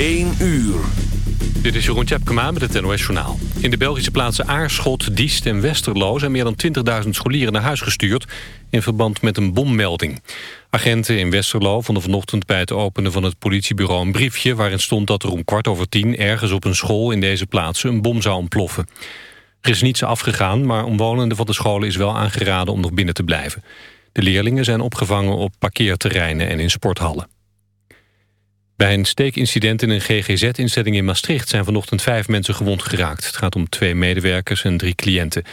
1 uur. Dit is Jeroen Tjepkema met het NOS Journaal. In de Belgische plaatsen Aarschot, Diest en Westerlo... zijn meer dan 20.000 scholieren naar huis gestuurd... in verband met een bommelding. Agenten in Westerlo vonden vanochtend bij het openen van het politiebureau... een briefje waarin stond dat er om kwart over tien... ergens op een school in deze plaatsen een bom zou ontploffen. Er is niets afgegaan, maar omwonenden van de scholen is wel aangeraden... om nog binnen te blijven. De leerlingen zijn opgevangen op parkeerterreinen en in sporthallen. Bij een steekincident in een GGZ-instelling in Maastricht... zijn vanochtend vijf mensen gewond geraakt. Het gaat om twee medewerkers en drie cliënten,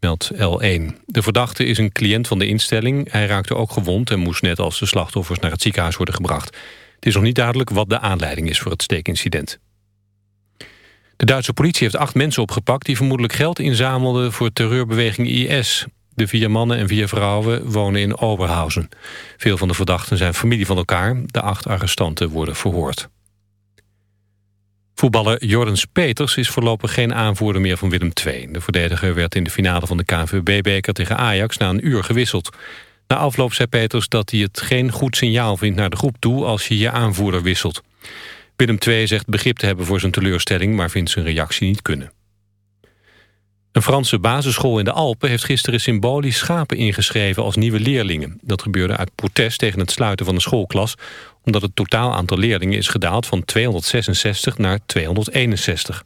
meldt L1. De verdachte is een cliënt van de instelling. Hij raakte ook gewond en moest net als de slachtoffers... naar het ziekenhuis worden gebracht. Het is nog niet duidelijk wat de aanleiding is voor het steekincident. De Duitse politie heeft acht mensen opgepakt... die vermoedelijk geld inzamelden voor terreurbeweging IS. De vier mannen en vier vrouwen wonen in Oberhausen. Veel van de verdachten zijn familie van elkaar. De acht arrestanten worden verhoord. Voetballer Jordens Peters is voorlopig geen aanvoerder meer van Willem II. De verdediger werd in de finale van de KNVB-beker tegen Ajax na een uur gewisseld. Na afloop zei Peters dat hij het geen goed signaal vindt naar de groep toe als je je aanvoerder wisselt. Willem II zegt begrip te hebben voor zijn teleurstelling, maar vindt zijn reactie niet kunnen. Een Franse basisschool in de Alpen heeft gisteren symbolisch schapen ingeschreven als nieuwe leerlingen. Dat gebeurde uit protest tegen het sluiten van de schoolklas, omdat het totaal aantal leerlingen is gedaald van 266 naar 261.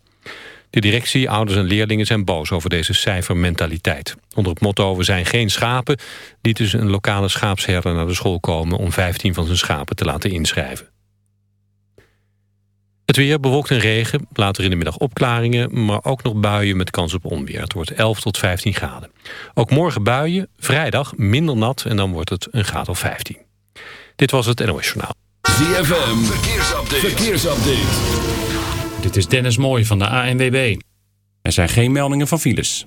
De directie, ouders en leerlingen zijn boos over deze cijfermentaliteit. Onder het motto we zijn geen schapen liet dus een lokale schaapsherder naar de school komen om 15 van zijn schapen te laten inschrijven. Het weer bewolkt en regen, later in de middag opklaringen... maar ook nog buien met kans op onweer. Het wordt 11 tot 15 graden. Ook morgen buien, vrijdag minder nat en dan wordt het een graad of 15. Dit was het NOS Journaal. ZFM, verkeersupdate. verkeersupdate. Dit is Dennis Mooij van de ANWB. Er zijn geen meldingen van files.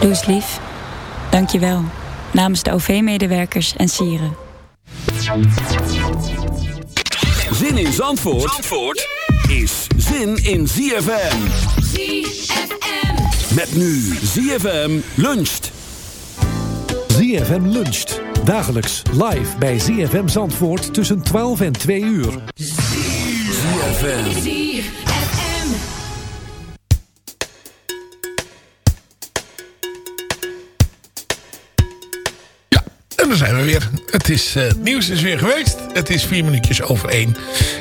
Doe eens lief. Dank je wel. Namens de OV-medewerkers en sieren. Zin in Zandvoort, Zandvoort is zin in ZFM. ZFM. Met nu ZFM luncht. ZFM luncht. Dagelijks live bij ZFM Zandvoort tussen 12 en 2 uur. ZFM. Daar zijn we weer. Het, is, eh, het nieuws is weer geweest. Het is vier minuutjes over één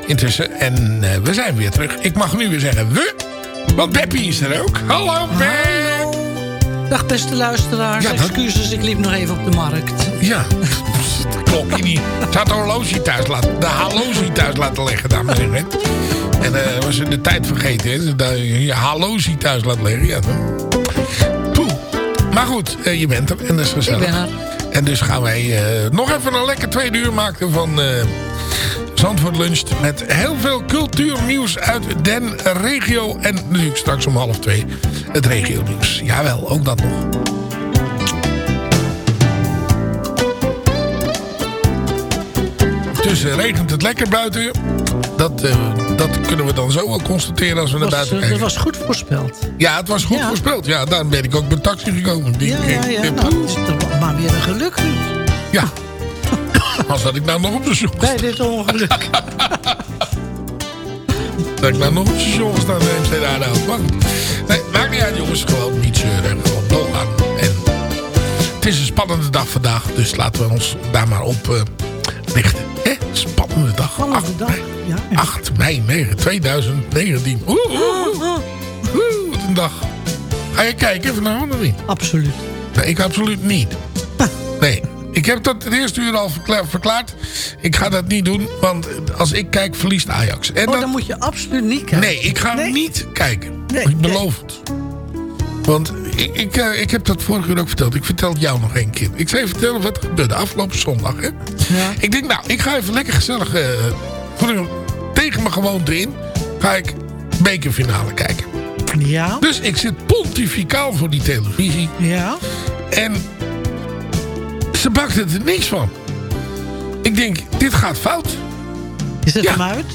intussen. En eh, we zijn weer terug. Ik mag nu weer zeggen we. Want Beppie is er ook. Hallo Bep. Dag beste luisteraars, Ja, dat- excuses, ik liep nog even op de markt. Ja, dat klopje niet. Ze had de horloge thuis laten, de horloge thuis laten leggen, dames en heren. En eh was ze de tijd vergeten. Hè? Daar je hallozie thuis laat liggen. Ja. Maar goed, je bent er en dat is gezellig. Ik ben er. En dus gaan wij eh, nog even een lekker tweede uur maken van eh Zandvoort Lunch. Met heel veel cultuurnieuws uit den regio. En natuurlijk straks om half twee het regio nieuws. Jawel, ook dat nog. Tussen regent het lekker buiten. Dat, eh, dat kunnen we dan zo wel constateren als we naar buiten eh, kijken. dat was goed voorspeld. Ja, het was goed Ja. voorspeld. Ja, daarom ben ik ook met taxi gekomen. Die- Ja, ja, ja. ik- Nou, weer een geluk. Ja. Als dat ik nou nog op de zoek Bij dit ongeluk. Dat ik nou nog op het station staan Aardehout. Maar goed. Nee, maakt niet uit jongens. Gewoon niet zeuren. Gewoon doorgaan. En het is een spannende dag vandaag. Dus laten we ons daar maar op eh, richten. Hè? Spannende dag. Spannende dag. Ja, ja. 8 mei 9, 2019. Oeh, oeh, oeh. Oeh, wat een dag. Ga je kijken vanavond of niet? Absoluut. Nee, ik absoluut niet. Nee. Ik heb dat het eerste uur al verkla- verklaard. Ik ga dat niet doen, want als ik kijk, verliest Ajax. En Oh, dat- dan moet je absoluut niet kijken. Nee, ik ga Nee. niet kijken. Nee, ik beloof het. Want ik, ik, eh, ik heb dat vorige uur ook verteld. Ik vertel het jou nog één keer. Ik zal je vertellen wat er gebeurde afgelopen zondag. Hè? Ja. Ik denk, nou, ik ga even lekker gezellig... eh, tegen mijn gewoonte in... ga ik bekerfinale kijken. Ja. Dus ik zit pontificaal voor die televisie. Ja. En ze bakte er niks van. Ik denk, dit gaat fout. Je zet Ja. hem uit.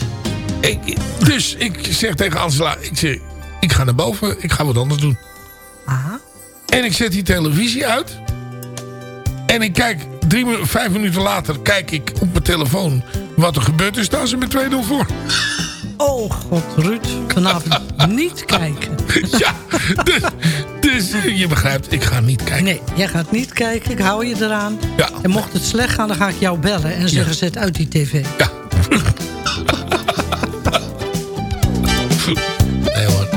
Ik, dus ik zeg tegen Angela, ik, zeg, ik ga naar boven, ik ga wat anders doen. Aha. En ik zet die televisie uit. En ik kijk, drie, vijf minuten later kijk ik op mijn telefoon wat er gebeurt. is. staan ze met 2-0 voor. Oh god, Ruud. Vanavond niet kijken. ja, dus, dus je begrijpt, ik ga niet kijken. Nee, jij gaat niet kijken. Ik hou je eraan. Ja. En mocht het slecht gaan, dan ga ik jou bellen en zeggen zet uit die tv. Ja. Nee hoor.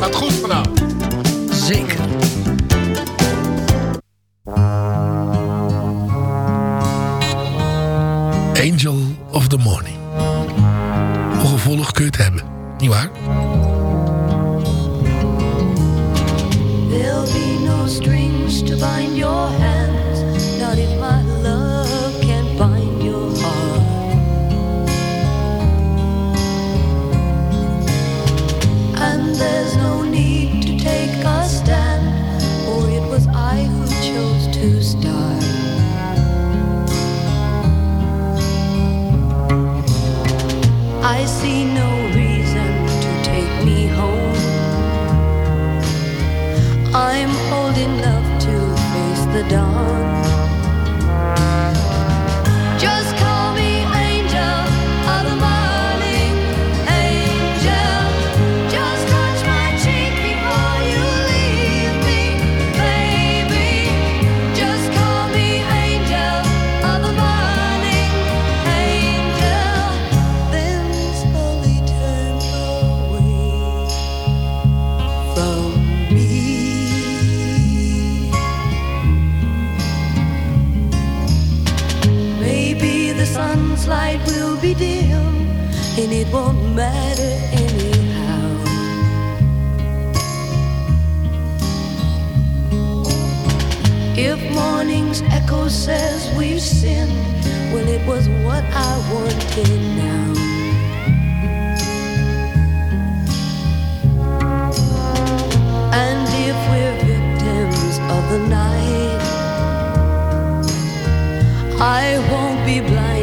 Gaat goed vanavond. Zeker. Angel of the Morning. Hoe gevoelig kun je het hebben? Niet waar? Strings to bind your hands, says we've sinned, well, it was what I wanted now. And if we're victims of the night, I won't be blinded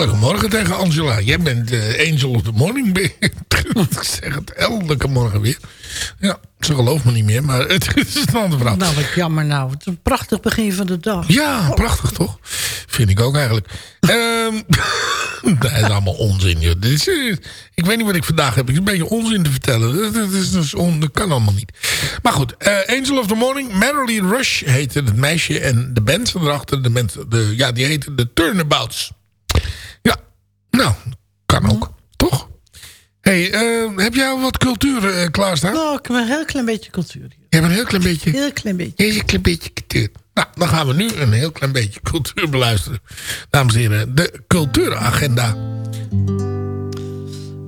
Ja, goedemorgen tegen Angela. Jij bent uh, Angel of the Morning. ik zeg het elke morgen weer. Ja, ze gelooft me niet meer, maar het, is een andere verhaal. Nou, wat jammer nou. Het is een prachtig begin van de dag. Ja, prachtig toch? Vind ik ook eigenlijk. um, dat is allemaal onzin. Joh. Dit is, eh, ik weet niet wat ik vandaag heb. Ik heb een beetje onzin te vertellen. Dat, is, dus on, dat kan allemaal niet. Maar goed, uh, Angel of the Morning. Merrily Rush heette het meisje. En de band erachter, de band, de, ja, die heette de Turnabouts. Nou, kan ook. Toch? hey, uh, heb jij al wat cultuur uh, klaarstaan? Nou, ik heb een heel klein beetje cultuur. Hier. Je hebt een heel klein beetje? Heel klein beetje. Heel klein beetje cultuur. Nou, dan gaan we nu een heel klein beetje cultuur beluisteren. Dames en heren, de cultuuragenda.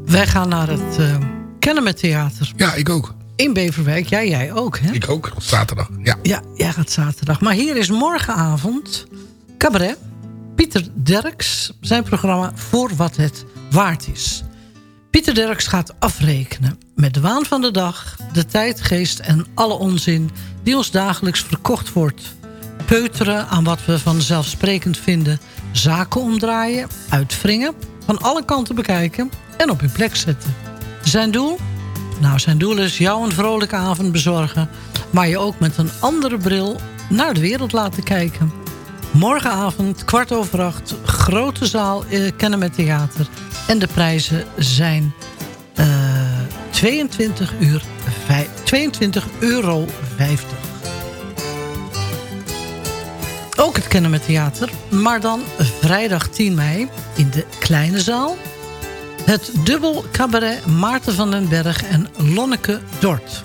Wij gaan naar het uh, Kennemer Theater. Ja, ik ook. In Beverwijk. Ja, jij ook, hè? Ik ook. Zaterdag, ja. Ja, jij gaat zaterdag. Maar hier is morgenavond cabaret. Pieter Derks, zijn programma Voor Wat Het Waard Is. Pieter Derks gaat afrekenen met de waan van de dag, de tijdgeest en alle onzin die ons dagelijks verkocht wordt. Peuteren aan wat we vanzelfsprekend vinden, zaken omdraaien, uitwringen, van alle kanten bekijken en op hun plek zetten. Zijn doel? Nou, zijn doel is jou een vrolijke avond bezorgen, maar je ook met een andere bril naar de wereld laten kijken. Morgenavond, kwart over acht, grote zaal eh, Kennen met Theater. En de prijzen zijn uh, 22, uur, 22 euro 50. Ook het Kennen met Theater, maar dan vrijdag 10 mei in de kleine zaal. Het dubbel cabaret Maarten van den Berg en Lonneke Dort.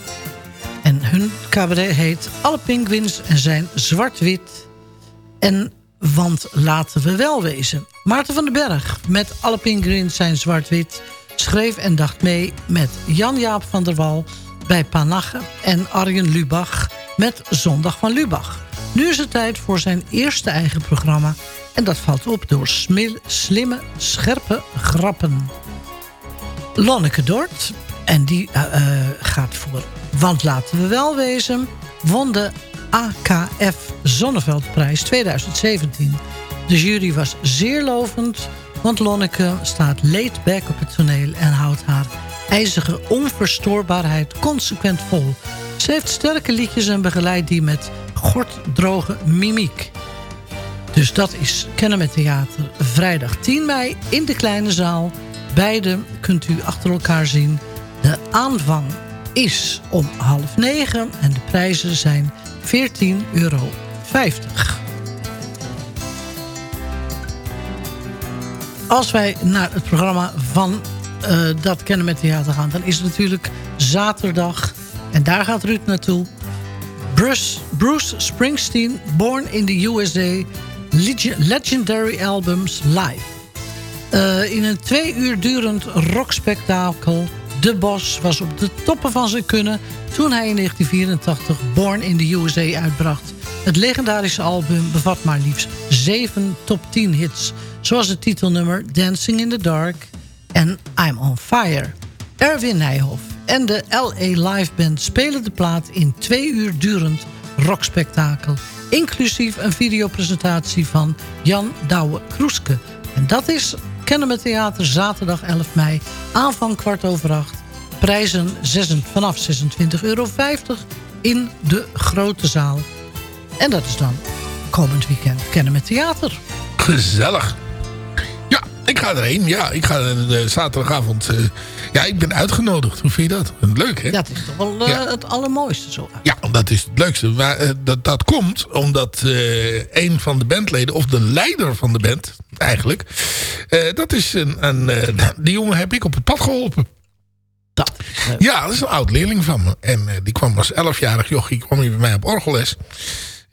En hun cabaret heet Alle Pinguïns en zijn zwart-wit en want laten we wel wezen. Maarten van den Berg met Alle Pinguïns zijn zwart-wit... schreef en dacht mee met Jan-Jaap van der Wal bij Panache... en Arjen Lubach met Zondag van Lubach. Nu is het tijd voor zijn eerste eigen programma... en dat valt op door slimme, scherpe grappen. Lonneke Dort, en die uh, gaat voor Want laten we wel wezen... won de AKF Zonneveldprijs 2017. De jury was zeer lovend, want Lonneke staat laid back op het toneel... en houdt haar ijzige onverstoorbaarheid consequent vol. Ze heeft sterke liedjes en begeleidt die met gorddroge mimiek. Dus dat is Kennen met Theater. Vrijdag 10 mei in de kleine zaal. Beide kunt u achter elkaar zien. De aanvang is om half negen en de prijzen zijn 14,50 euro. Als wij naar het programma van uh, Dat Kennen met Theater gaan... dan is het natuurlijk zaterdag. En daar gaat Ruud naartoe. Bruce, Bruce Springsteen, Born in the USA... Legendary Albums Live. Uh, in een twee uur durend rockspektakel... De Bos was op de toppen van zijn kunnen toen hij in 1984 Born in the USA uitbracht. Het legendarische album bevat maar liefst zeven top 10 hits... zoals het titelnummer Dancing in the Dark en I'm on Fire. Erwin Nijhoff en de LA Live Band spelen de plaat in twee uur durend rockspektakel... inclusief een videopresentatie van Jan Douwe-Kroeske. En dat is Kennen Theater zaterdag 11 mei, aanvang kwart over acht. Prijzen vanaf 26,50 euro in de grote zaal. En dat is dan komend weekend Kennen met Theater. Gezellig. Ja, ik ga erheen. Ja, ik ga uh, zaterdagavond... Uh, ja, ik ben uitgenodigd. Hoe vind je dat? Leuk, hè? Het is toch wel uh, het allermooiste zo. Ja, dat is het leukste. Maar dat, dat komt omdat een van de bandleden... of de leider van de band, eigenlijk... dat is een... een die jongen heb ik op het pad geholpen. Dat. Ja, dat is een oud leerling van me. En die kwam als elfjarig jochie kwam hij bij mij op orgelles.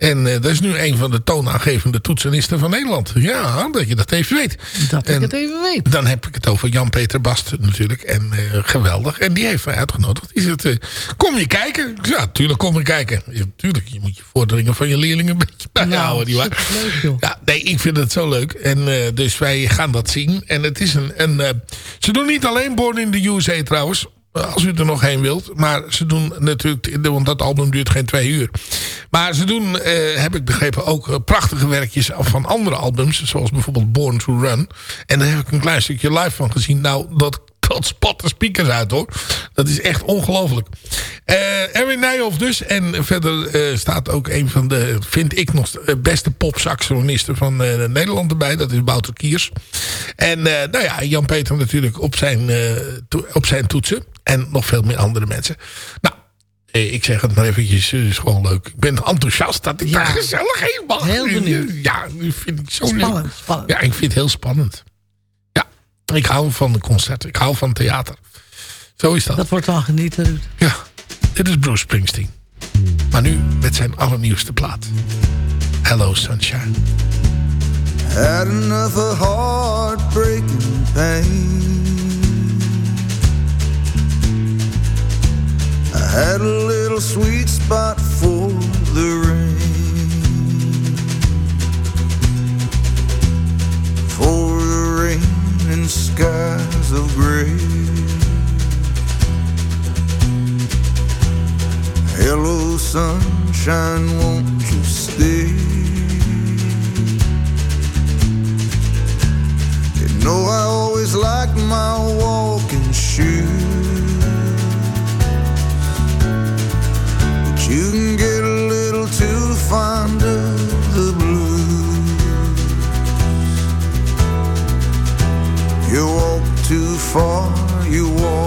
En uh, dat is nu een van de toonaangevende toetsenisten van Nederland. Ja, dat je dat even weet. Dat en ik het even weet. Dan heb ik het over Jan-Peter Bast natuurlijk. En uh, geweldig. En die heeft mij uitgenodigd. Die zegt, kom je kijken? Ja, natuurlijk kom je kijken. Ja, tuurlijk, je moet je vorderingen van je leerlingen een beetje bijhouden. Nou, leuk, joh. Ja, nee, ik vind het zo leuk. En dus wij gaan dat zien. En het is een... een ze doen niet alleen Born in the USA trouwens. Als u er nog heen wilt. Maar ze doen natuurlijk... Want dat album duurt geen twee uur. Maar ze doen, eh, heb ik begrepen, ook eh, prachtige werkjes van andere albums. Zoals bijvoorbeeld Born to Run. En daar heb ik een klein stukje live van gezien. Nou, dat, dat spat de speakers uit hoor. Dat is echt ongelooflijk. Uh, Erwin Nijhoff dus. En verder uh, staat ook een van de, vind ik nog, beste popsaxofonisten van uh, Nederland erbij. Dat is Wouter Kiers. En nou ja, Jan-Peter natuurlijk op zijn, op zijn toetsen. En nog veel meer andere mensen. Nou, ik zeg het maar eventjes, het is gewoon leuk. Ik ben enthousiast dat ik ja. daar gezellig heen mag. Heel benieuwd. Ja, nu vind ik zo spannend, leuk. spannend. Ja, ik vind het heel spannend. Ik hou van de concerten. Ik hou van theater. Zo is dat. Dat wordt dan genieten, Ruud. Ja, dit is Bruce Springsteen. Maar nu met zijn allernieuwste plaat. Hello Sunshine. Had enough of heartbreaking pain I had a little sweet spot for the rain. For skies of gray. Hello, sunshine, won't you stay? You know I always like my walking shoes. but You you walk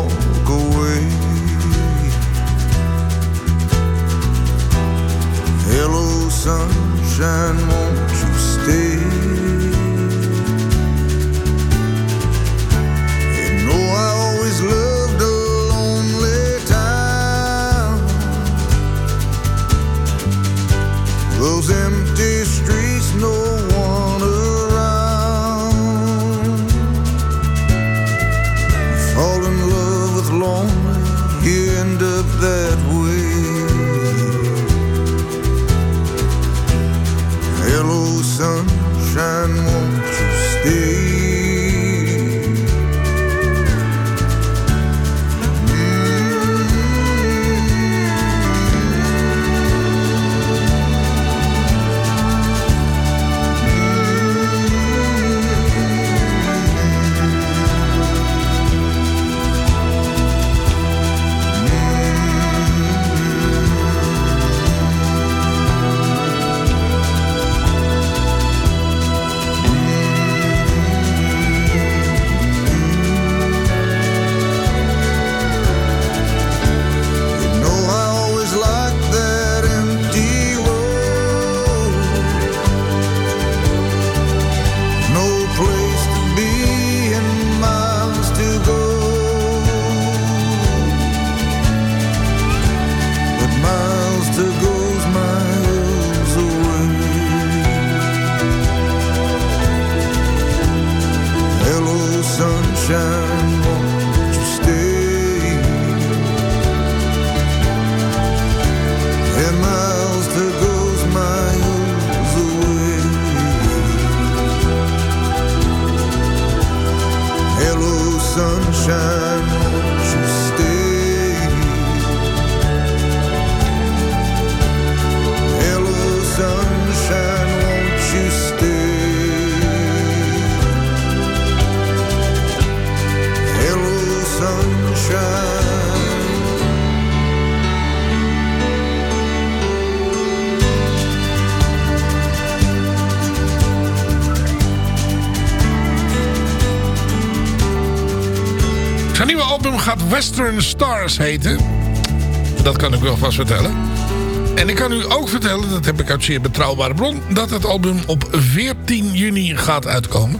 sunshine, Stars heten. Dat kan ik wel vast vertellen. En ik kan u ook vertellen, dat heb ik uit zeer betrouwbare bron... dat het album op 14 juni gaat uitkomen.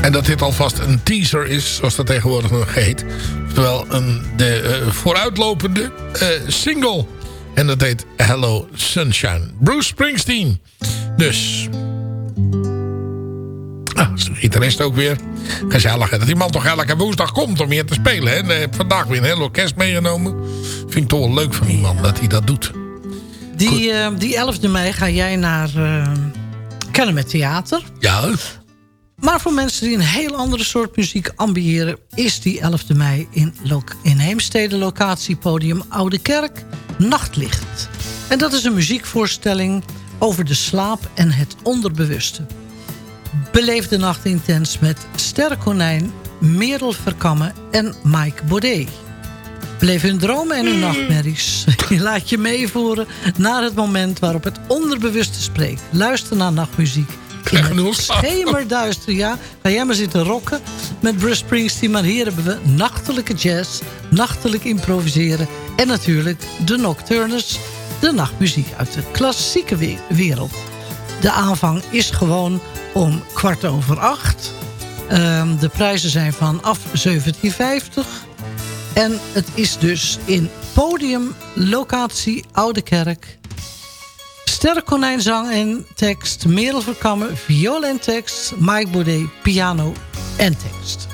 En dat dit alvast een teaser is, zoals dat tegenwoordig nog heet. Oftewel een, de eh, vooruitlopende eh, single. En dat heet Hello Sunshine. Bruce Springsteen. Dus... Gitarist ook weer. Gezellig. hè, Dat die man toch elke woensdag komt om hier te spelen. Hè? En, eh, vandaag weer een heel orkest meegenomen. Vind ik toch wel leuk van die man dat hij dat doet. Die, eh, die 11e mei ga jij naar uh, Kennen met Theater. Ja. Maar voor mensen die een heel andere soort muziek ambiëren... is die 11e mei in, lo- in Heemstede locatiepodium Oude Kerk... Nachtlicht. En dat is een muziekvoorstelling over de slaap en het onderbewuste. Beleef de nacht intens met Sterrenkonijn, Merel Verkammen en Mike Baudet. Beleef hun dromen en hun nachtmerries. Je laat je meevoeren naar het moment waarop het onderbewuste spreekt. Luister naar nachtmuziek. In het schemerduister, ja. Ga jij maar zitten rocken met Bruce Springsteen. Maar hier hebben we nachtelijke jazz, nachtelijk improviseren... en natuurlijk de Nocturnus, de nachtmuziek uit de klassieke wereld. De aanvang is gewoon om kwart over acht. Um, de prijzen zijn vanaf 1750. En het is dus in podium, locatie Oude Kerk. Sterrenkonijnzang en tekst. Merel Verkammen, viool en tekst. Mike Baudet, piano en tekst.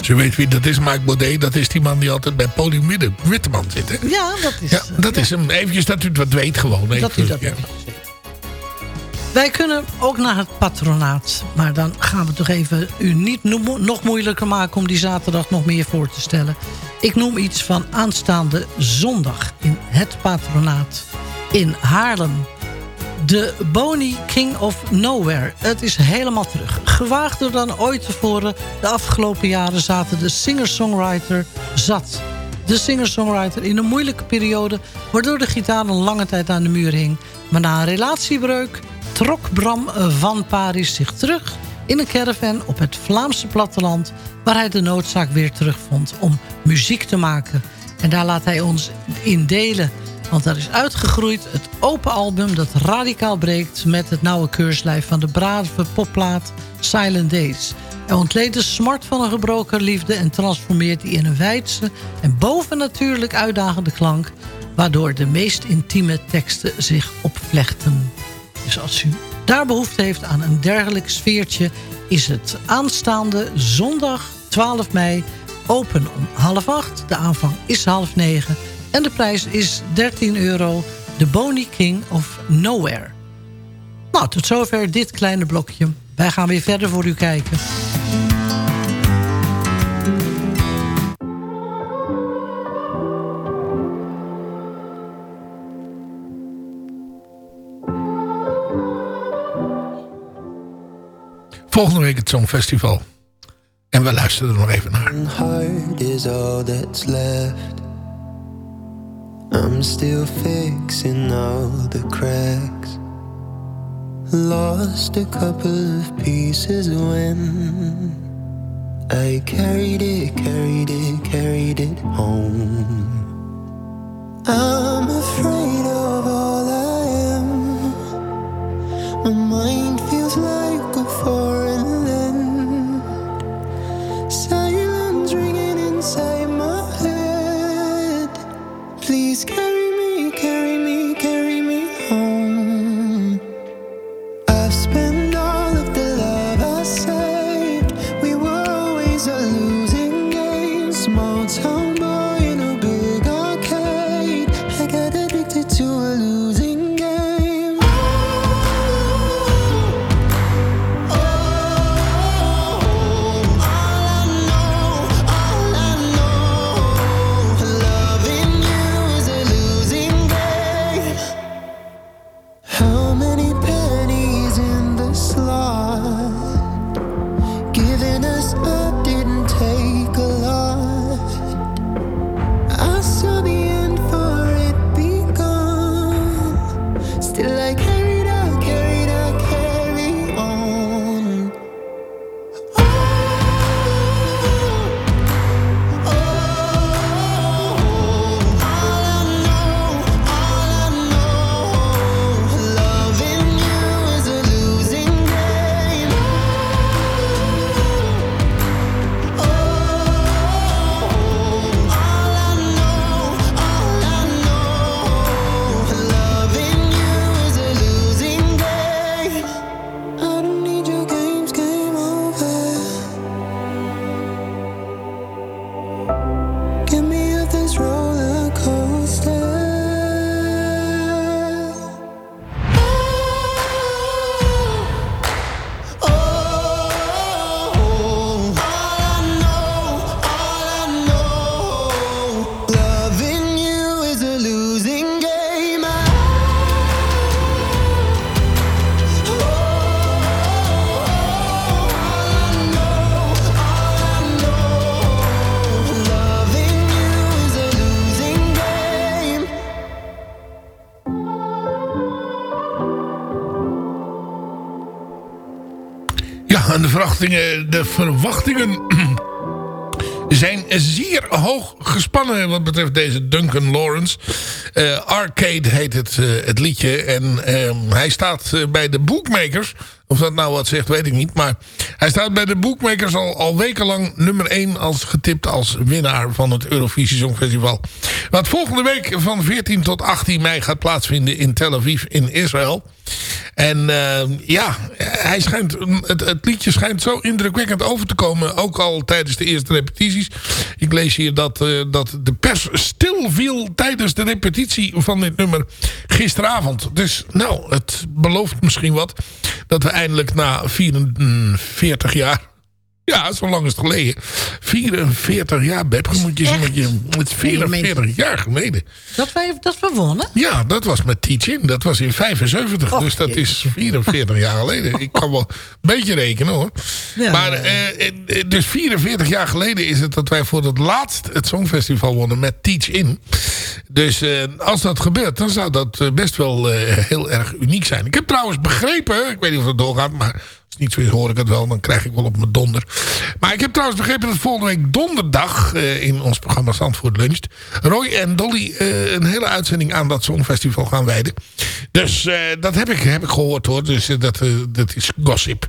Ze weet wie dat is, Mike Baudet. Dat is die man die altijd bij Podium Witteman zit. Hè? Ja, dat is, ja, dat is hem. Eventjes dat u het wat weet gewoon. Even, dat u dat ja. Wij kunnen ook naar het patronaat. Maar dan gaan we toch even u niet nog moeilijker maken... om die zaterdag nog meer voor te stellen. Ik noem iets van aanstaande zondag in het patronaat in Haarlem. De Boni King of Nowhere. Het is helemaal terug. Gewaagder dan ooit tevoren. De afgelopen jaren zaten de singer-songwriter zat. De singer-songwriter in een moeilijke periode... waardoor de gitaar een lange tijd aan de muur hing. Maar na een relatiebreuk trok Bram van Paris zich terug in een caravan op het Vlaamse platteland... waar hij de noodzaak weer terugvond om muziek te maken. En daar laat hij ons in delen. Want er is uitgegroeid het open album dat radicaal breekt... met het nauwe keurslijf van de brave popplaat Silent Days. Hij ontleedt de smart van een gebroken liefde... en transformeert die in een wijdse en bovennatuurlijk uitdagende klank... waardoor de meest intieme teksten zich opvlechten. Dus als u daar behoefte heeft aan een dergelijk sfeertje... is het aanstaande zondag 12 mei open om half acht. De aanvang is half negen. En de prijs is 13 euro. De Bony King of Nowhere. Nou, tot zover dit kleine blokje. Wij gaan weer verder voor u kijken. Volgende week het Songfestival. En we luisteren er nog even naar. Heart is all that's left. I'm still fixing all the cracks. Lost a couple of pieces when I carried it, carried it, carried it home. I'm afraid of all I am. My mind Please. De verwachtingen zijn zeer hoog gespannen wat betreft deze Duncan Lawrence. Uh, Arcade heet het, uh, het liedje. En uh, hij staat eh, bij de bookmakers. Of dat nou wat zegt, weet ik niet. Maar hij staat bij de bookmakers al, al wekenlang nummer 1 als getipt als winnaar van het Eurovisie Songfestival. Wat volgende week van 14 tot 18 mei gaat plaatsvinden in Tel Aviv in Israël. En uh, ja, hij schijnt, het, het, liedje schijnt zo indrukwekkend over te komen. Ook al tijdens de eerste repetities. Ik lees hier dat, uh, dat de pers stil viel tijdens de repetitie van dit nummer gisteravond. Dus nou, het belooft misschien wat. Dat we eindelijk na 44 jaar ja, zo lang is het geleden. 44 jaar, Beb. Moet je, moet je, het is 44 jaar geleden. Dat wij, dat we wonnen? Ja, dat was met Teach In. Dat was in 75. Och, dus dat is 44 jaar geleden. Ik kan wel een beetje rekenen hoor. Ja, maar eh, dus 44 jaar geleden is het dat wij voor het laatst het Songfestival wonnen met Teach In. Dus eh, als dat gebeurt, dan zou dat best wel eh, heel erg uniek zijn. Ik heb trouwens begrepen, ik weet niet of het doorgaat, maar niet zo is, hoor ik het wel. Dan krijg ik wel op mijn donder. Maar ik heb trouwens begrepen dat volgende week donderdag... Uh, in ons programma Zandvoort Luncht... Roy en Dolly uh, een hele uitzending aan dat Songfestival gaan wijden. Dus uh, dat heb ik, heb ik gehoord hoor. Dus dat, dat is gossip.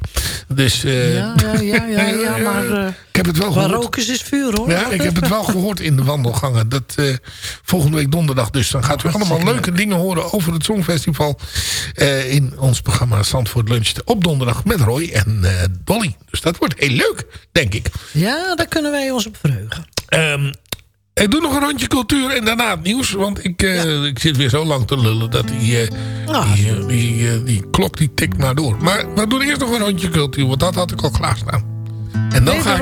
Dus, ja, ja, ja, ja, ja, maar... ik heb het wel gehoord. Waar is vuur hoor. Ja, ik heb het wel gehoord in de wandelgangen. Dat volgende week donderdag dus. Dan gaat u allemaal leuke dingen horen over het Songfestival. in ons programma Zandvoort Luncht op donderdag met Roy en uh, Dolly. Dus dat wordt heel leuk, denk ik. Ja, daar kunnen wij ons op verheugen. Um, ik doe nog een rondje cultuur en daarna het nieuws. Want ik, uh, ja. ik zit weer zo lang te lullen dat die, uh, ah. die, die, die, klok die tikt maar door. Maar we doen eerst nog een rondje cultuur, want dat had ik al klaarstaan. En dan ga ik,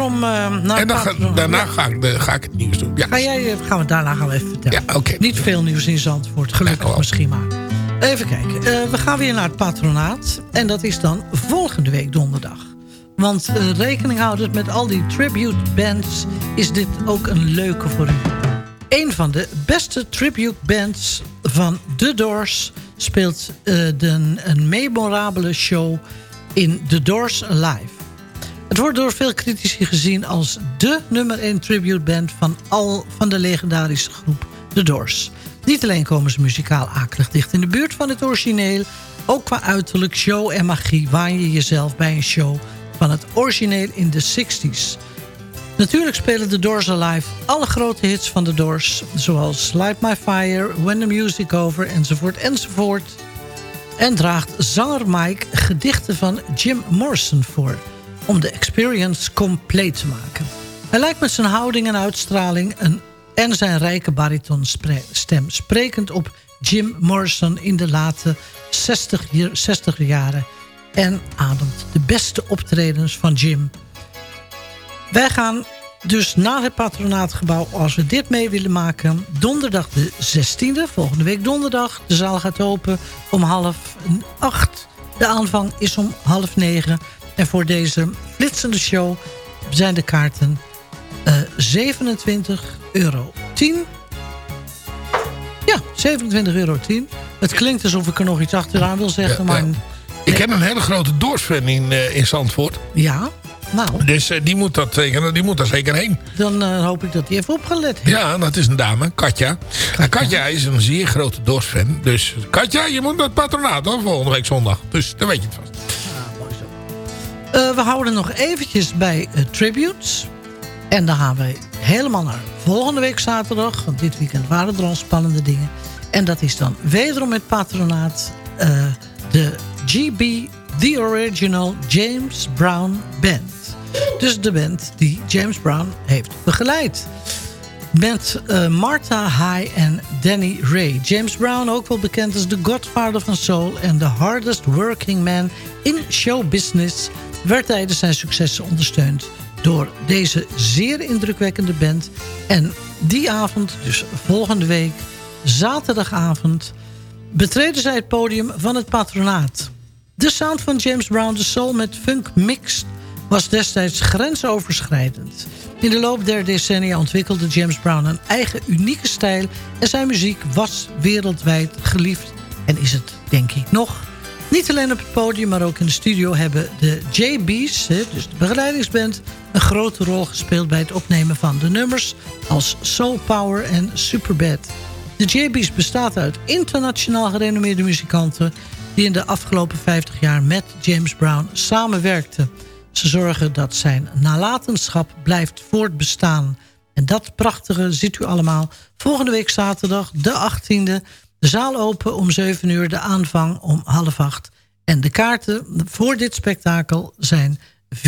en dan ga, daarna ga ik, de, ga ik het nieuws doen. Ja. Ga jij, gaan we, daarna gaan we even vertellen. Ja, okay. Niet veel nieuws in Zandvoort, gelukkig ja, misschien maar. Even kijken. Uh, we gaan weer naar het patronaat. En dat is dan volgende week donderdag. Want uh, rekening houdend met al die tribute bands... is dit ook een leuke voor u. Een van de beste tribute bands van The Doors... speelt uh, een memorabele show in The Doors Live. Het wordt door veel critici gezien als de nummer 1 tribute band... van, al, van de legendarische groep The Doors... Niet alleen komen ze muzikaal akelig dicht in de buurt van het origineel... ook qua uiterlijk, show en magie waan je jezelf bij een show van het origineel in de 60s. Natuurlijk spelen de Doors Alive alle grote hits van de Doors... zoals Light My Fire, When the Music Over, enzovoort, enzovoort. En draagt zanger Mike gedichten van Jim Morrison voor... om de experience compleet te maken. Hij lijkt met zijn houding en uitstraling een en zijn rijke baritonstem. Sprekend op Jim Morrison in de late 60, 60 jaren. En ademt de beste optredens van Jim. Wij gaan dus naar het patronaatgebouw als we dit mee willen maken. Donderdag de 16e, volgende week donderdag. De zaal gaat open om half acht. De aanvang is om half negen. En voor deze flitsende show zijn de kaarten uh, 27 euro 10. Ja, 27,10 euro. Het klinkt alsof ik er nog iets achteraan wil zeggen, maar... Ik ken een hele grote doorsfan in, uh, in Zandvoort. Ja, nou. Dus uh, die, moet dat zeker, die moet daar zeker heen. Dan uh, hoop ik dat hij even opgelet heeft. Ja, dat is een dame, Katja. Katja, Katja is een zeer grote doorsfan. Dus Katja, je moet naar het patronaat hoor, volgende week zondag. Dus dan weet je het vast. Ah, mooi zo. we houden nog eventjes bij Tributes. En dan gaan we helemaal naar volgende week zaterdag. Want dit weekend waren er al spannende dingen. En dat is dan wederom met patronaat uh, de GB The Original James Brown Band. Dus de band die James Brown heeft begeleid. Met uh, Martha High en Danny Ray. James Brown, ook wel bekend als de godfather van soul... en the hardest working man in show business... werd tijdens zijn successen ondersteund door deze zeer indrukwekkende band. En die avond, dus volgende week, zaterdagavond... betreden zij het podium van het patronaat. De sound van James Brown, de soul met funk mixed... was destijds grensoverschrijdend. In de loop der decennia ontwikkelde James Brown een eigen unieke stijl... en zijn muziek was wereldwijd geliefd en is het, denk ik, nog... Niet alleen op het podium, maar ook in de studio hebben de JB's, dus de begeleidingsband, een grote rol gespeeld bij het opnemen van de nummers als Soul Power en Superbad. De JB's bestaat uit internationaal gerenommeerde muzikanten die in de afgelopen 50 jaar met James Brown samenwerkten. Ze zorgen dat zijn nalatenschap blijft voortbestaan. En dat prachtige ziet u allemaal volgende week zaterdag de 18e. De zaal open om 7 uur, de aanvang om half 8. En de kaarten voor dit spektakel zijn 34,50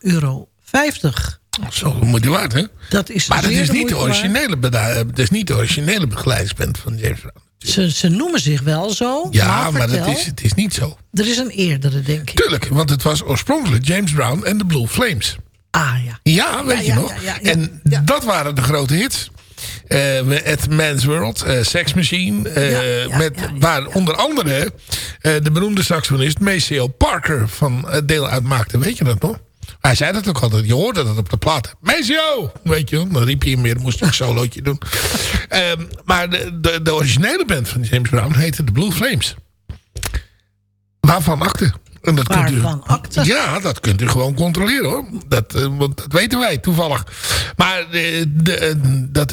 euro. Zo moet je waard, hè? Dat is maar het zeer is, niet de originele, beda- het is niet de originele begeleidingsband van James Brown. Ze, ze noemen zich wel zo. Ja, maar, vertel, dat is, het is niet zo. er is een eerdere, denk ik. Tuurlijk, want het was oorspronkelijk James Brown en de Blue Flames. Ah ja. Ja, weet Ja, je ja, nog? ja. En dat waren de grote hits. Eh at Man's World, eh, Sex Machine. eh, met, Waar onder andere de beroemde saxofonist Maceo Parker van deel uitmaakte. Weet je dat nog? Hij zei dat ook altijd. Je hoorde dat op de plaat. Maceo! Weet je wel. Dan riep hij hem weer. Moest hij een solootje doen. Ehm, maar de, de, de originele band van James Brown heette de Blue Flames. Waarvan akte. En dat kunt u, akte? Ja, dat kunt u gewoon controleren hoor. Dat, eh, want dat weten wij toevallig. Maar de, de, eh, dat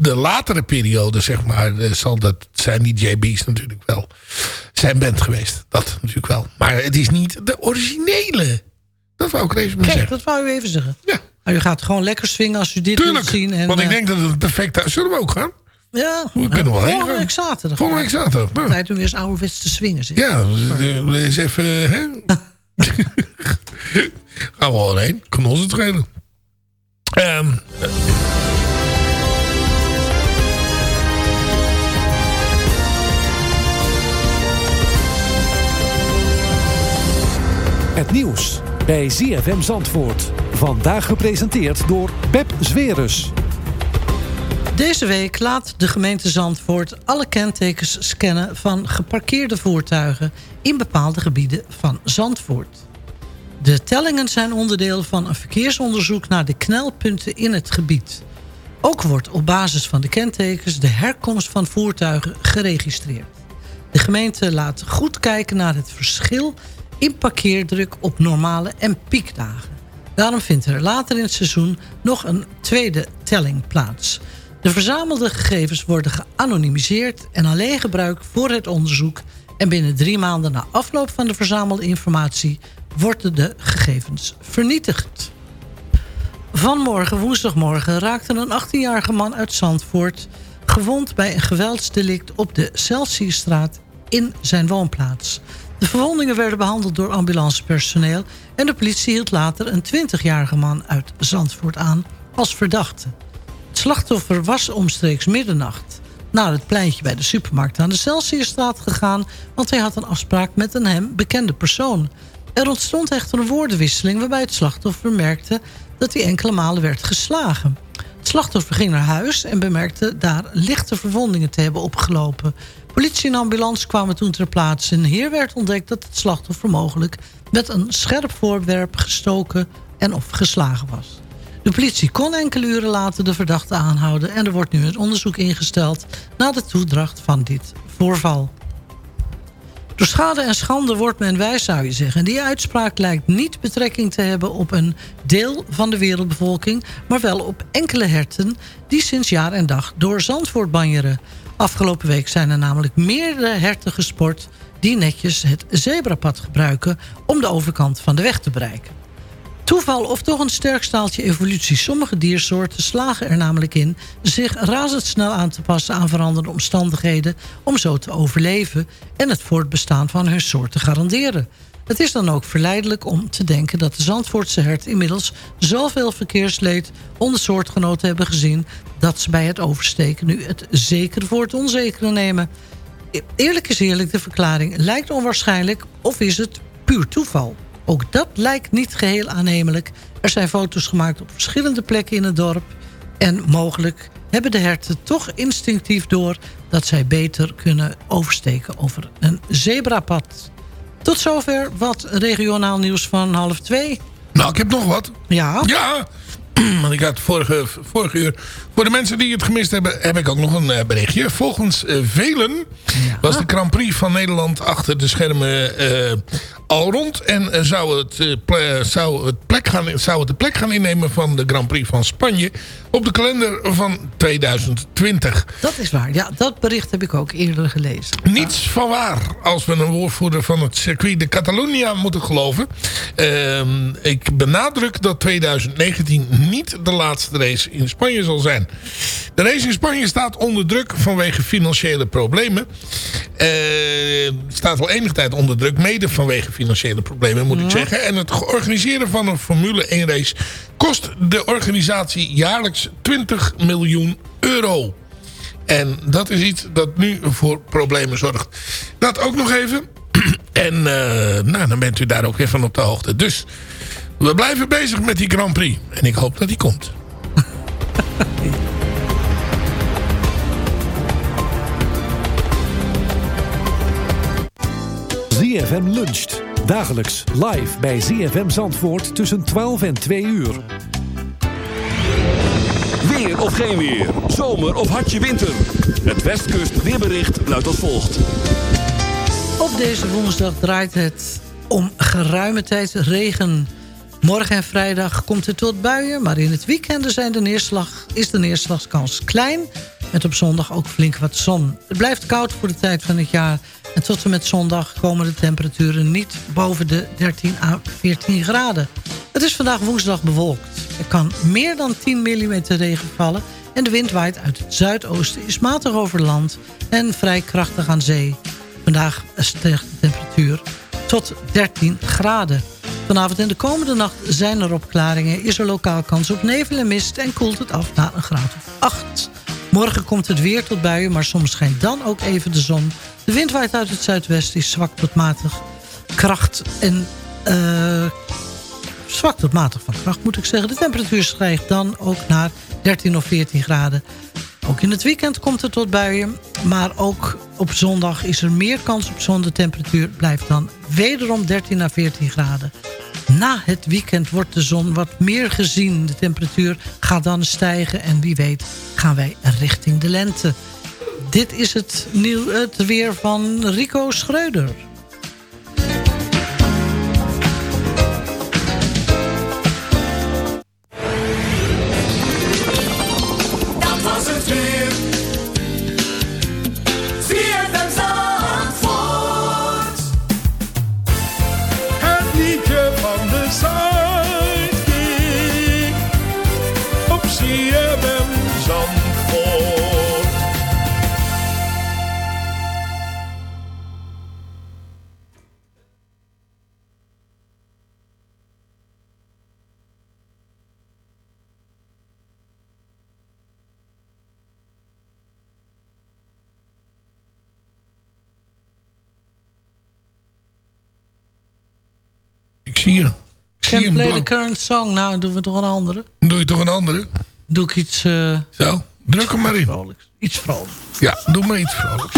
de, latere periode, zeg maar, eh, zal dat zijn die JB's natuurlijk wel zijn band geweest. Dat natuurlijk wel. Maar het is niet de originele. Dat wou ik even Kijk, zeggen. dat wou u even zeggen. Ja. Maar u gaat gewoon lekker swingen als u dit Tuurlijk, wilt zien. En, want ik eh, denk dat het perfect. Zullen we ook gaan? Ja, We kunnen wel heen volgende zaterdag. Volgende week zaterdag. Nou. Tijd om weer eens ouderwets te swingen. Zeg. Ja, dus, eens even... Hè? Gaan we wel heen. Kan ons het schelen. Ehm, Het nieuws bij ZFM Zandvoort. Vandaag gepresenteerd door Pep Zwerus. Deze week laat de gemeente Zandvoort alle kentekens scannen... van geparkeerde voertuigen in bepaalde gebieden van Zandvoort. De tellingen zijn onderdeel van een verkeersonderzoek... naar de knelpunten in het gebied. Ook wordt op basis van de kentekens... de herkomst van voertuigen geregistreerd. De gemeente laat goed kijken naar het verschil in parkeerdruk op normale en piekdagen. Daarom vindt er later in het seizoen nog een tweede telling plaats. De verzamelde gegevens worden geanonimiseerd en alleen gebruikt voor het onderzoek. En binnen drie maanden na afloop van de verzamelde informatie worden de gegevens vernietigd. Vanmorgen, woensdagmorgen, raakte een 18-jarige man uit Zandvoort... gewond bij een geweldsdelict op de Celsiusstraat in zijn woonplaats. De verwondingen werden behandeld door ambulancepersoneel... en de politie hield later een 20-jarige man uit Zandvoort aan als verdachte. Slachtoffer was omstreeks middernacht naar het pleintje bij de supermarkt aan de Celsiusstraat gegaan... want hij had een afspraak met een hem bekende persoon. Er ontstond echter een woordenwisseling waarbij het slachtoffer merkte... dat hij enkele malen werd geslagen. Het slachtoffer ging naar huis en bemerkte daar lichte verwondingen te hebben opgelopen. Politie en ambulance kwamen toen ter plaatse en hier werd ontdekt dat het slachtoffer mogelijk met een scherp voorwerp gestoken en of geslagen was. De politie kon enkele uren later de verdachte aanhouden... en er wordt nu een onderzoek ingesteld naar de toedracht van dit voorval. Door schade en schande wordt men wijs, zou je zeggen. Die uitspraak lijkt niet betrekking te hebben op een deel van de wereldbevolking... maar wel op enkele herten die sinds jaar en dag door Zandvoort banjeren. Afgelopen week zijn er namelijk meerdere herten gesport... die netjes het zebrapad gebruiken om de overkant van de weg te bereiken. Toeval of toch een sterk staaltje evolutie. Sommige diersoorten slagen er namelijk in zich razendsnel aan te passen aan veranderende omstandigheden om zo te overleven en het voortbestaan van hun soort te garanderen. Het is dan ook verleidelijk om te denken dat de Zandvoortse hert inmiddels zoveel verkeersleed onder soortgenoten hebben gezien dat ze bij het oversteken nu het zekere voor het onzekere nemen. Eerlijk is eerlijk, de verklaring lijkt onwaarschijnlijk of is het puur toeval. Ook dat lijkt niet geheel aannemelijk. Er zijn foto's gemaakt op verschillende plekken in het dorp. En mogelijk hebben de herten toch instinctief door... dat zij beter kunnen oversteken over een zebrapad. Tot zover wat regionaal nieuws van half twee. Nou, ik heb nog wat. Ja? Ja, want ik had vorige, vorige uur... Voor de mensen die het gemist hebben, heb ik ook nog een eh, berichtje. Volgens eh, Was de Grand Prix van Nederland achter de schermen eh, al rond. En eh, zou, het, eh, zou, het plek gaan, zou het de plek gaan innemen van de Grand Prix van Spanje... op de kalender van 2020. Dat is waar. Ja, dat bericht heb ik ook eerder gelezen. Niets van waar, als we een woordvoerder van het circuit de Catalunya moeten geloven. Ehm, ik benadruk dat 2019 niet de laatste race in Spanje zal zijn. De race in Spanje staat onder druk vanwege financiële problemen. Eh, staat al enige tijd onder druk, mede vanwege financiële problemen moet ik zeggen. En het organiseren van een Formule 1 race kost de organisatie jaarlijks 20 miljoen euro. En dat is iets dat nu voor problemen zorgt. Dat ook nog even. En eh, nou, dan bent u daar ook weer van op de hoogte. Dus we blijven bezig met die Grand Prix. En ik hoop dat die komt. ZFM luncht. Dagelijks live bij ZFM Zandvoort tussen 12 en 2 uur. Weer of geen weer. Zomer of hartje winter. Het Westkust weerbericht luidt als volgt. Op deze woensdag draait het om geruime tijd regen. Morgen en vrijdag komt het tot buien, maar in het weekend zijn de neerslag, is de neerslagskans klein. Met op zondag ook flink wat zon. Het blijft koud voor de tijd van het jaar. En tot en met zondag komen de temperaturen niet boven de 13 à 14 graden. Het is vandaag woensdag bewolkt. Er kan meer dan 10 mm regen vallen... en de wind waait uit het zuidoosten, is matig over land... en vrij krachtig aan zee. Vandaag stijgt de temperatuur tot 13 graden. Vanavond en de komende nacht zijn er opklaringen... is er lokaal kans op nevel en mist... en koelt het af naar een graad of 8. Morgen komt het weer tot buien, maar soms schijnt dan ook even de zon. De wind waait uit het zuidwesten, is zwak tot matig. Kracht en... eh, zwak tot matig van kracht moet ik zeggen. De temperatuur stijgt dan ook naar 13 of 14 graden. Ook in het weekend komt het tot buien. Maar ook op zondag is er meer kans op zon. De temperatuur blijft dan wederom 13 à 14 graden. Na het weekend wordt de zon wat meer gezien. De temperatuur gaat dan stijgen. En wie weet gaan wij richting de lente. Dit is het, nieuw, het weer van Rico Schreuder. Zie je. Ik zie play the current song. Nou, doen we toch een andere. Doe je toch een andere? Doe ik iets... eh, Zo, druk hem maar in. Iets vrolijks. Ja, doe maar iets vrolijks.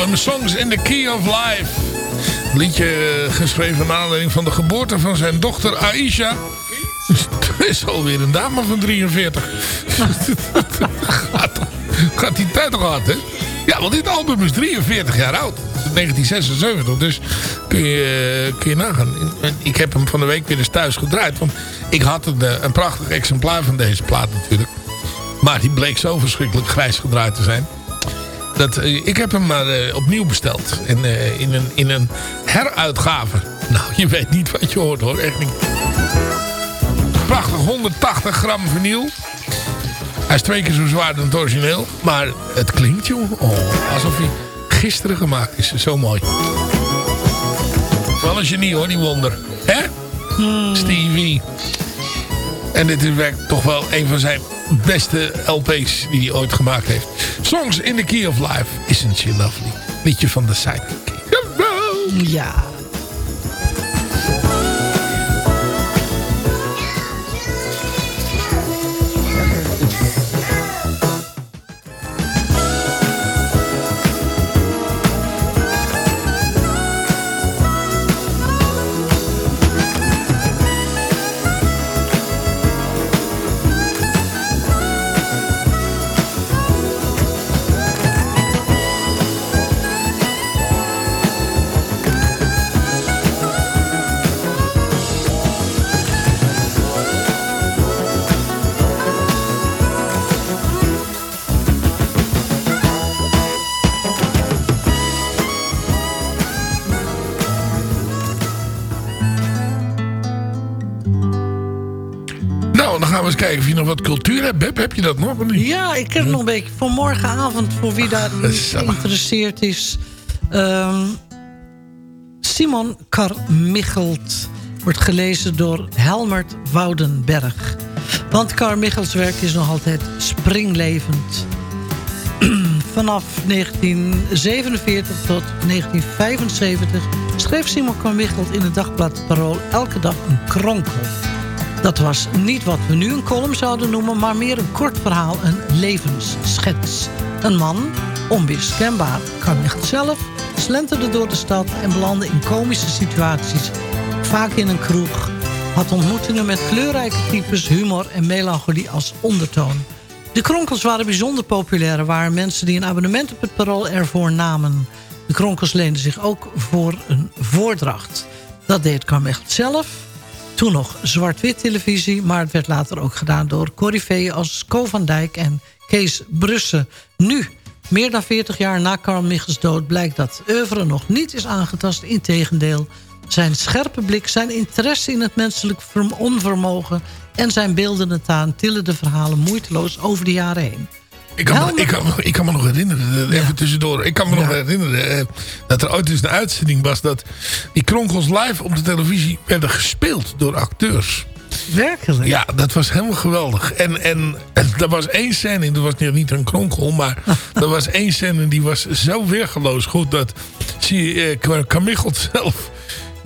Album Songs in the Key of Life. Liedje eh, geschreven naar aanleiding van de geboorte van zijn dochter Aisha. Dat is alweer een dame van 43. gaat, die tijd toch hard, hè? Ja, want dit album is 43 jaar oud. 1976, dus kun je, kun je nagaan. Ik heb hem van de week weer eens thuis gedraaid. Want ik had een, een prachtig exemplaar van deze plaat natuurlijk. Maar die bleek zo verschrikkelijk grijs gedraaid te zijn. Dat, uh, ik heb hem maar uh, opnieuw besteld. In, uh, in, een, in een heruitgave. Nou, je weet niet wat je hoort hoor. Echt niet. Prachtig 180 gram vinyl. Hij is twee keer zo zwaar dan het origineel. Maar het klinkt joh. Oh, alsof hij gisteren gemaakt is. Zo mooi. Wel een genie hoor, die wonder. Hè? Hmm. Stevie. En dit is werkelijk toch wel een van zijn beste LP's die hij ooit gemaakt heeft. Songs in the Key of Life. Isn't she lovely? Liedje van de Sidekick. Ja. Eens kijken of je nog wat cultuur hebt. Beb, heb je dat nog of niet? Ja, ik heb nog een beetje. Voor morgenavond, voor wie daar geïnteresseerd is. Um, Simon Carmichelt wordt gelezen door Helmert Woudenberg. Want Carmichelts werk is nog altijd springlevend. Vanaf 1947 tot 1975 schreef Simon Carmichelt in het dagblad Parool elke dag een kronkel. Dat was niet wat we nu een column zouden noemen... maar meer een kort verhaal, een levensschets. Een man, onmiskenbaar, Carmichael zelf... slenterde door de stad en belandde in komische situaties. Vaak in een kroeg. Had ontmoetingen met kleurrijke types, humor en melancholie als ondertoon. De kronkels waren bijzonder populair... waren mensen die een abonnement op het parool ervoor namen. De kronkels leenden zich ook voor een voordracht. Dat deed Carmichael zelf toen nog zwart-wit televisie, maar het werd later ook gedaan door Corriveeën als Co van Dijk en Kees Brussen. Nu, meer dan 40 jaar na Carl Michels dood, blijkt dat oeuvre nog niet is aangetast. Integendeel, zijn scherpe blik, zijn interesse in het menselijk onvermogen... en zijn beeldende taan tillen de verhalen moeiteloos over de jaren heen. Ik kan, me, ik, kan, ik kan me nog herinneren, even tussendoor. Ik kan me nog herinneren eh, dat er ooit eens een uitzending was... dat die kronkels live op de televisie werden gespeeld door acteurs. Werkelijk? Ja, dat was helemaal geweldig. En, en, en er was één scène, dat was niet een kronkel... maar er was één scène die was zo weergeloos goed... dat zie je uh, zelf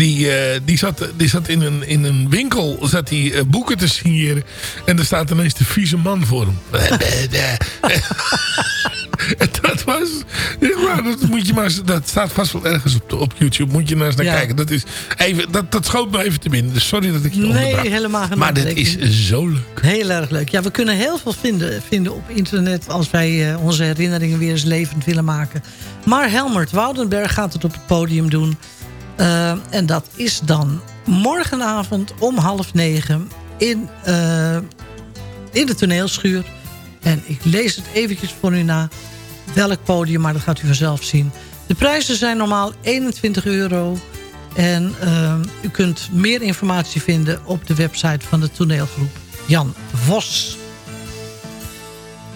die, uh, die, zat, die zat in een, in een winkel zat die, uh, boeken te signeren. En er staat ineens de vieze man voor hem. dat was... Maar, dat, moet je maar, dat staat vast wel ergens op, op YouTube. Moet je maar eens naar kijken. Dat, is even, dat, dat schoot me even te binnen. Dus sorry dat ik je Nee, helemaal geen Maar dat is zo leuk. Heel erg leuk. Ja, we kunnen heel veel vinden, vinden op internet... als wij uh, onze herinneringen weer eens levend willen maken. Maar Helmert Woudenberg gaat het op het podium doen... Uh, en dat is dan morgenavond om half negen in, uh, in de toneelschuur. En ik lees het eventjes voor u na. Welk podium, maar dat gaat u vanzelf zien. De prijzen zijn normaal 21 euro. En uh, u kunt meer informatie vinden op de website van de toneelgroep Jan Vos.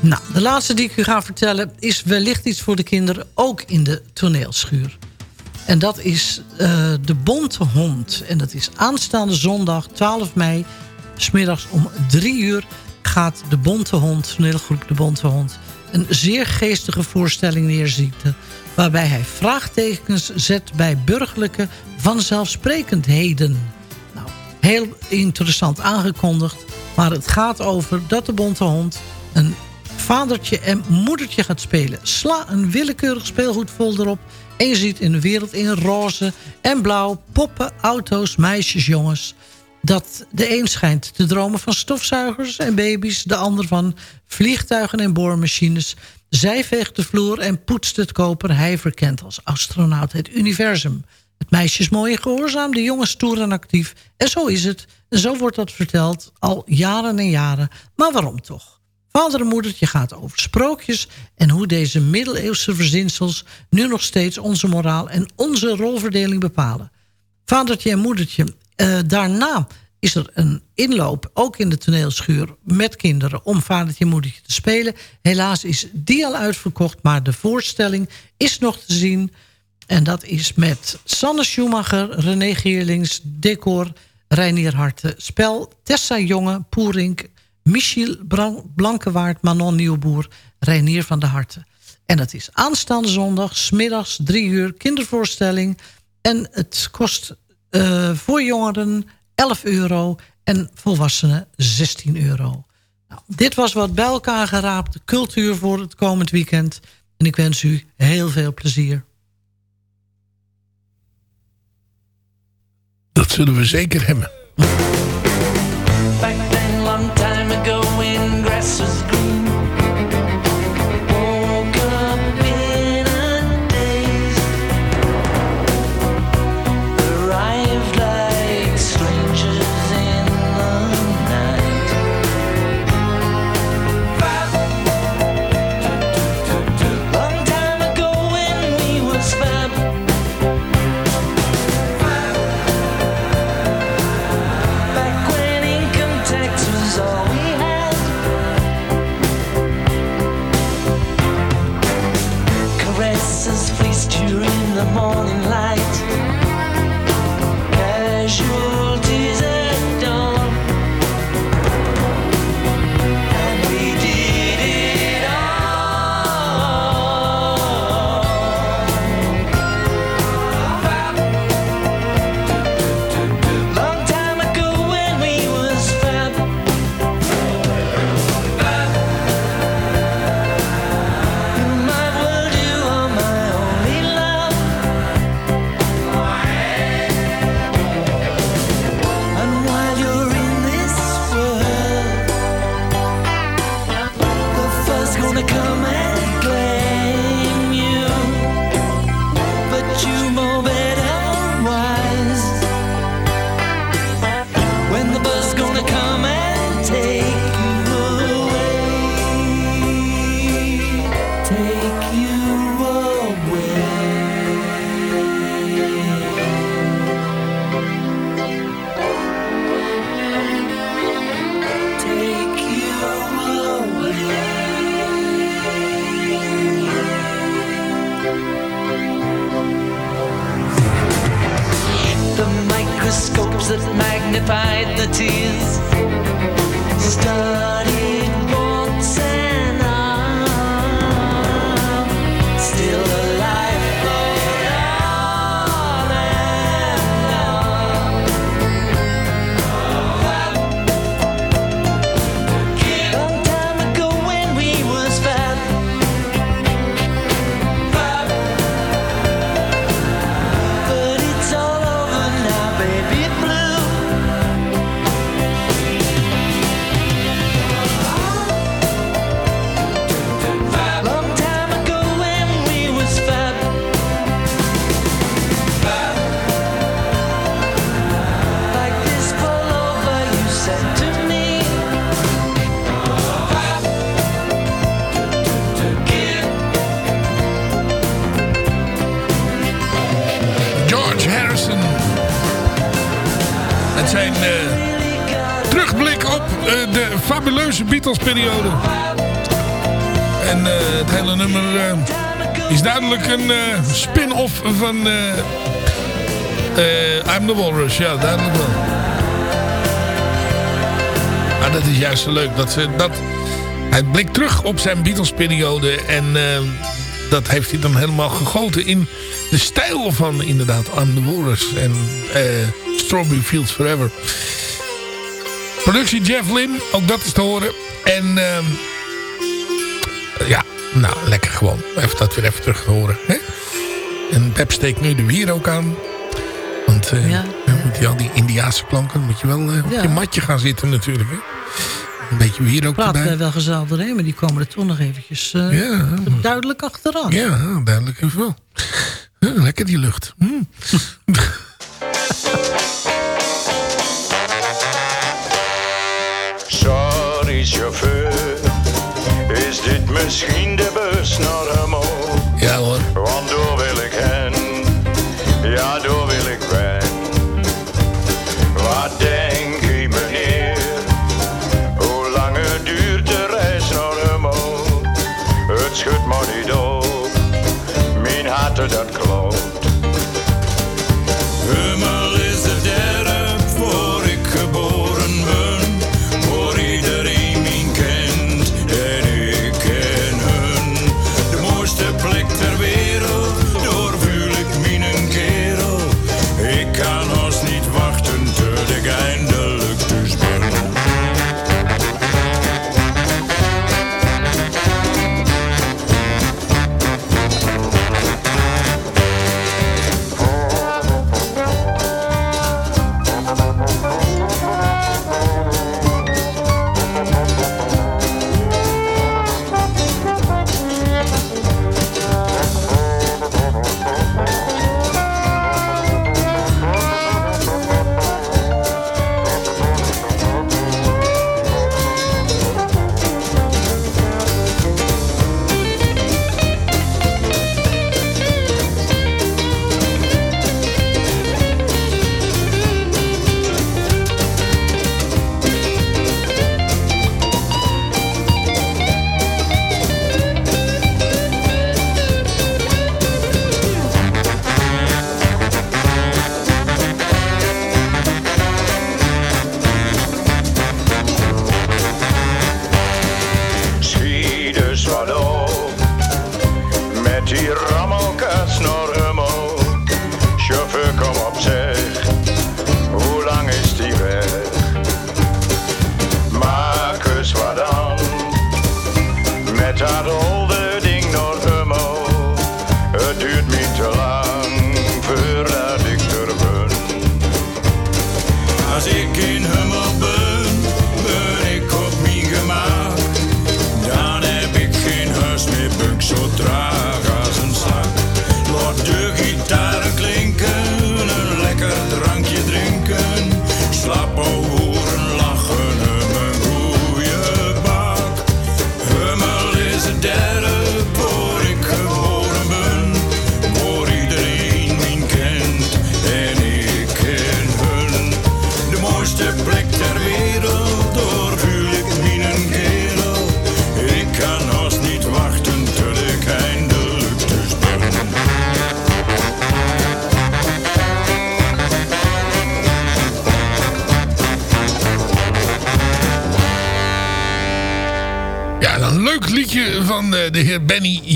Nou, de laatste die ik u ga vertellen is wellicht iets voor de kinderen, ook in de toneelschuur. En dat is uh, De Bonte Hond. En dat is aanstaande zondag 12 mei. Smiddags om drie uur gaat De Bonte Hond, toneelgroep De Bonte Hond... een zeer geestige voorstelling neerzieten... waarbij hij vraagtekens zet bij burgerlijke vanzelfsprekendheden. Nou, heel interessant aangekondigd. Maar het gaat over dat De Bonte Hond... een vadertje en moedertje gaat spelen. Sla een willekeurig speelgoedfolder op... en je ziet in de wereld in roze en blauw... poppen, auto's, meisjes, jongens... dat de een schijnt te dromen van stofzuigers en baby's... de ander van vliegtuigen en boormachines... Zij veegt de vloer en poetst het koper. Hij verkent als astronaut het universum. Het meisje is mooi en gehoorzaam, de jongen stoer en actief. En zo is het. En zo wordt dat verteld al jaren en jaren. Maar waarom toch? Vader en moedertje gaat over sprookjes... en hoe deze middeleeuwse verzinsels... nu nog steeds onze moraal en onze rolverdeling bepalen. Vadertje en moedertje. Uh, daarna is er een inloop, ook in de toneelschuur... met kinderen om vadertje en moedertje te spelen. Helaas is die al uitverkocht, maar de voorstelling is nog te zien... En dat is met Sanne Schumacher, René Geerlings, decor, Reinier Harte, spel, Tessa Jonge, Poerink, Michiel Blankewaard, Manon Nieuwboer, Reinier van de Harte. En dat is aanstaande zondag, smiddags, drie uur, kindervoorstelling. En het kost uh, voor jongeren 11 euro en volwassenen 16 euro. Nou, dit was wat bij elkaar geraapt, cultuur voor het komend weekend. En ik wens u heel veel plezier. Dat zullen we zeker hebben. Beatles-periode. En eh, het hele nummer eh, is duidelijk een eh, spin-off van I'm the Walrus. Ja, duidelijk wel. Maar dat is juist zo leuk. Dat dat, hij blikt terug op zijn Beatles-periode. En dat heeft hij dan helemaal gegoten in de stijl van inderdaad I'm the Walrus. En Strawberry Fields Forever. Productie Jeff Lynne, ook dat is te horen. En ehm, Ja, nou, lekker gewoon. Even dat weer even terug te horen. Hè? En Pep steekt nu de wier ook aan. Want eh Ja. dan moet je al die Indiaanse klanken... moet je wel eh, op Ja. je matje gaan zitten natuurlijk. Hè? Een beetje wier ook Praten wij wel gezellig doorheen, maar die komen er toch nog eventjes Ja. duidelijk achteraan. Ja, duidelijk even wel. Lekker die lucht. Hm. misschien de bus naar?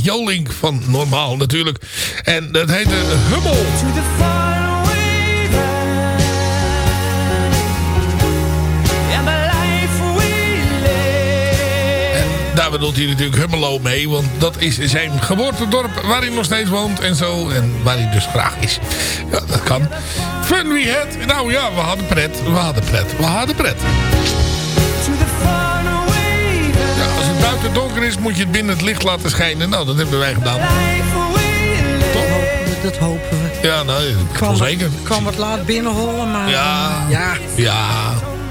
Jolink van Normaal natuurlijk. En dat heette Hummel. En daar bedoelt hij natuurlijk Hummelo mee. Want dat is zijn geboortedorp waar hij nog steeds woont en zo. En waar hij dus graag is. Ja, dat kan. Fun we had. Nou ja, we hadden pret. We hadden pret. We hadden pret. Als het donker is, moet je het binnen het licht laten schijnen. Nou, dat hebben wij gedaan. Dat hopen we. Ja, nou, dat kwam, zeker. Ik kwam wat laat binnenhollen, maar Ja. eh, ja. Ja.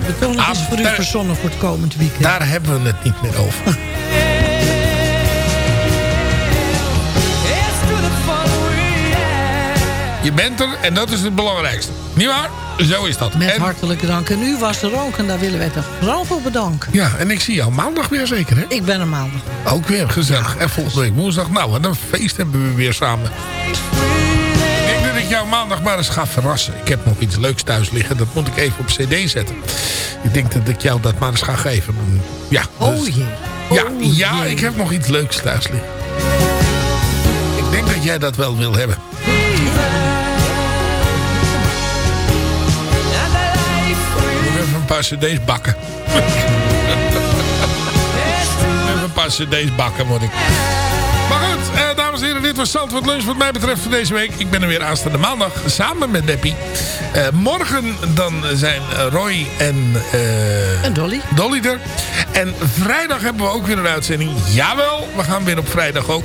We kunnen nog Ah, iets voor u verzonnen voor het komend weekend. Daar hebben we het niet meer over. Je bent er en dat is het belangrijkste. Niet waar? Zo is dat. Met En- hartelijke dank. En u was er ook en daar willen wij toch vooral voor bedanken. Ja, en ik zie jou maandag weer zeker, hè? Ik ben er maandag. Ook weer gezellig. En volgende week woensdag, nou, wat een feest hebben we weer samen. Ik denk dat ik jou maandag maar eens ga verrassen. Ik heb nog iets leuks thuis liggen. Dat moet ik even op cd zetten. Ik denk dat ik jou dat maar eens ga geven. Ja, Oh dus- jee. ja, ja, ik heb nog iets leuks thuis liggen. Ik denk dat jij dat wel wil hebben. Paar cd's bakken. even een paar cd's bakken word ik. Maar goed, eh, dames en heren, dit was Zandvoort Lunch wat mij betreft voor deze week. Ik ben er weer aanstaande maandag samen met Deppie. Eh, morgen dan zijn Roy en, eh, En Dolly. Dolly er. En vrijdag hebben we ook weer een uitzending. Jawel, we gaan weer op vrijdag ook.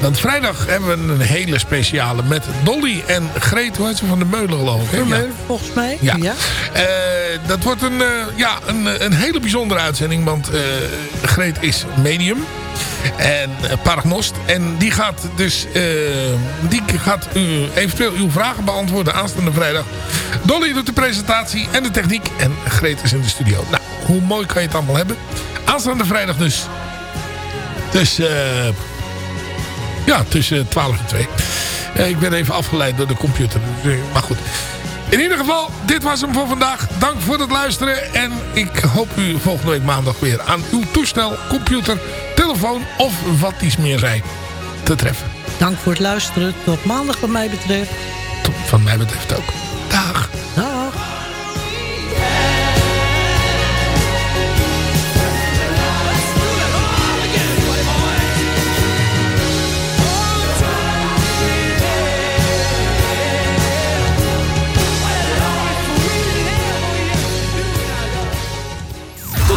Want vrijdag hebben we een hele speciale met Dolly en Greet, hoe heet ze, van de Meulen geloof ik. hè? Ja. Vermeulen, volgens mij. Ja. Eh, dat wordt een, eh, ja, een, een hele bijzondere uitzending. Want eh, Greet is medium. En paragnost. En die gaat dus die gaat u eventueel uw vragen beantwoorden aanstaande vrijdag. Dolly doet de presentatie en de techniek. En Greet is in de studio. Nou, hoe mooi kan je het allemaal hebben? Aanstaande vrijdag dus. Dus eh, ja, tussen 12 en 2. Eh, ik ben even afgeleid door de computer. Dus, eh, Maar goed. In ieder geval, dit was hem voor vandaag. Dank voor het luisteren. En ik hoop u volgende week maandag weer aan uw toestel, computer, telefoon of wat iets meer zij te treffen. Dank voor het luisteren. Tot maandag wat mij betreft. Tot, van mij betreft ook. Dag. Dag.